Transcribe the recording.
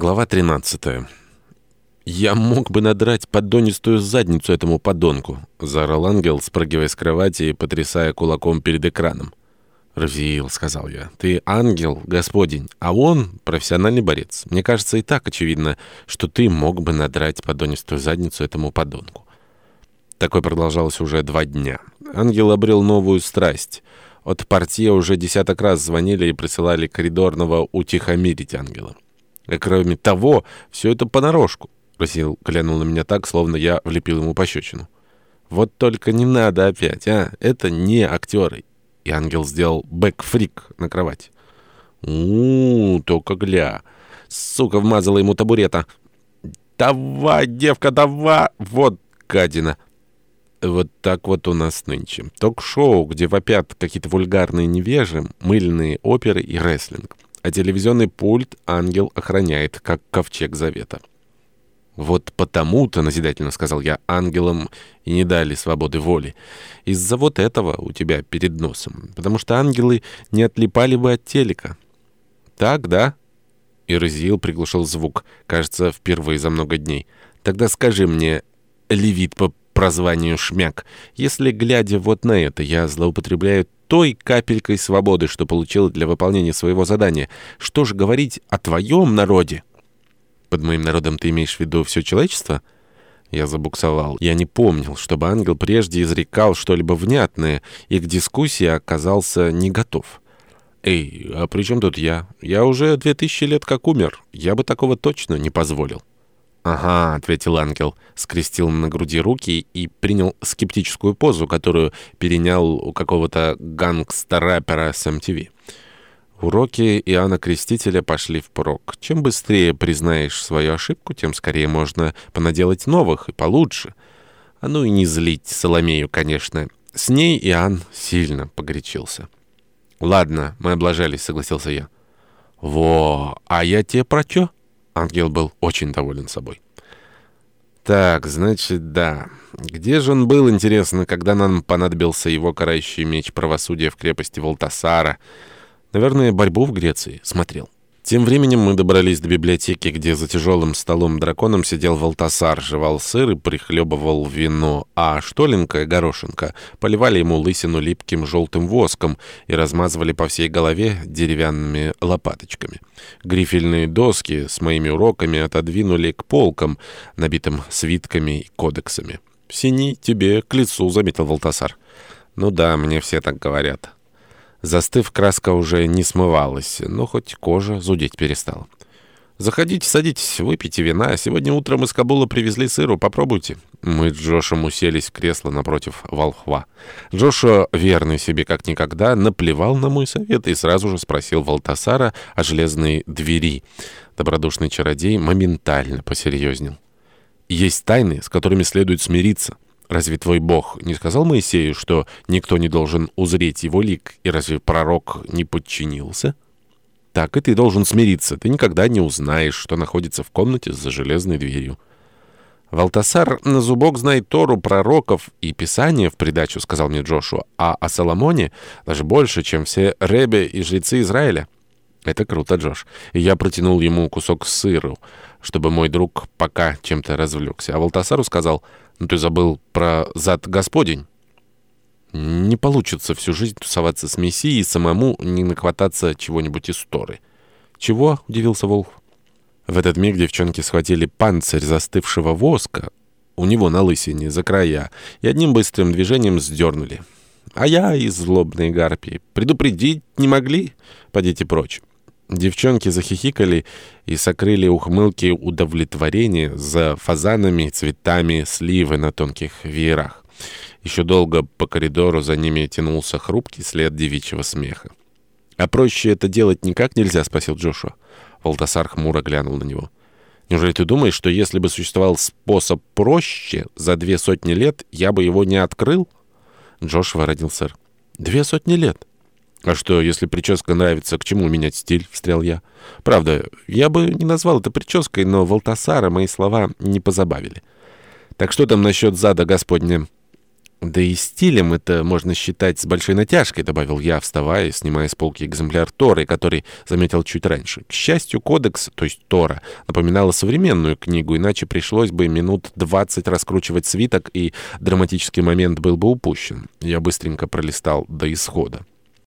Глава 13. «Я мог бы надрать поддонистую задницу этому подонку», — заорал ангел, спрыгивая с кровати и потрясая кулаком перед экраном. «Равзиил», — сказал я, — «ты ангел, господень, а он профессиональный борец. Мне кажется, и так очевидно, что ты мог бы надрать поддонистую задницу этому подонку». Такое продолжалось уже два дня. Ангел обрел новую страсть. От партии уже десяток раз звонили и присылали коридорного утихомирить ангела. А кроме того, все это понарошку. Просил, глянул на меня так, словно я влепил ему пощечину. Вот только не надо опять, а? Это не актеры. И ангел сделал бэкфрик на кровать. у, -у только гля. Сука вмазала ему табурета. «Давай, девка, давай!» Вот гадина. Вот так вот у нас нынче. Ток-шоу, где вопят какие-то вульгарные невежи, мыльные оперы и рестлинг а телевизионный пульт ангел охраняет, как ковчег завета. «Вот потому-то, — назидательно сказал я, — ангелам и не дали свободы воли. Из-за вот этого у тебя перед носом. Потому что ангелы не отлипали бы от телека. Так, да?» Ирзил приглушил звук, кажется, впервые за много дней. «Тогда скажи мне, левит по прозванию Шмяк, если, глядя вот на это, я злоупотребляю той капелькой свободы, что получил для выполнения своего задания. Что же говорить о твоем народе? Под моим народом ты имеешь в виду все человечество? Я забуксовал. Я не помнил, чтобы ангел прежде изрекал что-либо внятное, и к дискуссии оказался не готов. «Эй, а при чем тут я? Я уже две тысячи лет как умер. Я бы такого точно не позволил». «Ага», — ответил ангел, скрестил на груди руки и принял скептическую позу, которую перенял у какого-то гангстер-рэпера с MTV. Уроки Иоанна Крестителя пошли впрок. Чем быстрее признаешь свою ошибку, тем скорее можно понаделать новых и получше. А ну и не злить Соломею, конечно. С ней Иоанн сильно погорячился. «Ладно, мы облажались», — согласился я. «Во, а я тебе про чё?» Ангел был очень доволен собой. Так, значит, да. Где же он был, интересно, когда нам понадобился его карающий меч правосудия в крепости Волтасара? Наверное, борьбу в Греции смотрел. Тем временем мы добрались до библиотеки, где за тяжелым столом-драконом сидел Валтасар, жевал сыр и прихлебывал вино, а Штоленко и Горошенко поливали ему лысину липким желтым воском и размазывали по всей голове деревянными лопаточками. Грифельные доски с моими уроками отодвинули к полкам, набитым свитками и кодексами. «Синий тебе к лицу», — заметил Валтасар. «Ну да, мне все так говорят». Застыв, краска уже не смывалась, но хоть кожа зудеть перестала. «Заходите, садитесь, выпейте вина. Сегодня утром из Кабула привезли сыру, попробуйте». Мы с Джошем уселись в кресло напротив волхва. Джоша, верный себе как никогда, наплевал на мой совет и сразу же спросил Валтасара о железной двери. Добродушный чародей моментально посерьезнел. «Есть тайны, с которыми следует смириться». Разве твой Бог не сказал Моисею, что никто не должен узреть его лик, и разве пророк не подчинился? Так и ты должен смириться. Ты никогда не узнаешь, что находится в комнате за железной дверью. «Валтасар на зубок знает Тору, пророков и Писание в придачу», — сказал мне Джошуа, «а о Соломоне даже больше, чем все ребе и жрецы Израиля». «Это круто, Джош». И я протянул ему кусок сыру, чтобы мой друг пока чем-то развлекся. А Валтасару сказал, «Ну ты забыл про зад Господень». Не получится всю жизнь тусоваться с Мессией и самому не нахвататься чего-нибудь из Торы. «Чего?» — удивился Волк. В этот миг девчонки схватили панцирь застывшего воска у него на лысине за края и одним быстрым движением сдернули. А я из злобной гарпии. Предупредить не могли? Подите прочь. Девчонки захихикали и сокрыли ухмылки удовлетворения за фазанами, цветами, сливы на тонких веерах. Еще долго по коридору за ними тянулся хрупкий след девичьего смеха. «А проще это делать никак нельзя?» — спросил Джошуа. Валтасар хмуро глянул на него. «Неужели ты думаешь, что если бы существовал способ проще, за две сотни лет я бы его не открыл?» Джошуа родил сэр. «Две сотни лет?» «А что, если прическа нравится, к чему менять стиль?» — встрял я. «Правда, я бы не назвал это прической, но Валтасара мои слова не позабавили. Так что там насчет зада Господня?» «Да и стилем это можно считать с большой натяжкой», — добавил я, вставая и снимая с полки экземпляр Торы, который заметил чуть раньше. К счастью, кодекс, то есть Тора, напоминала современную книгу, иначе пришлось бы минут двадцать раскручивать свиток, и драматический момент был бы упущен. Я быстренько пролистал до исхода.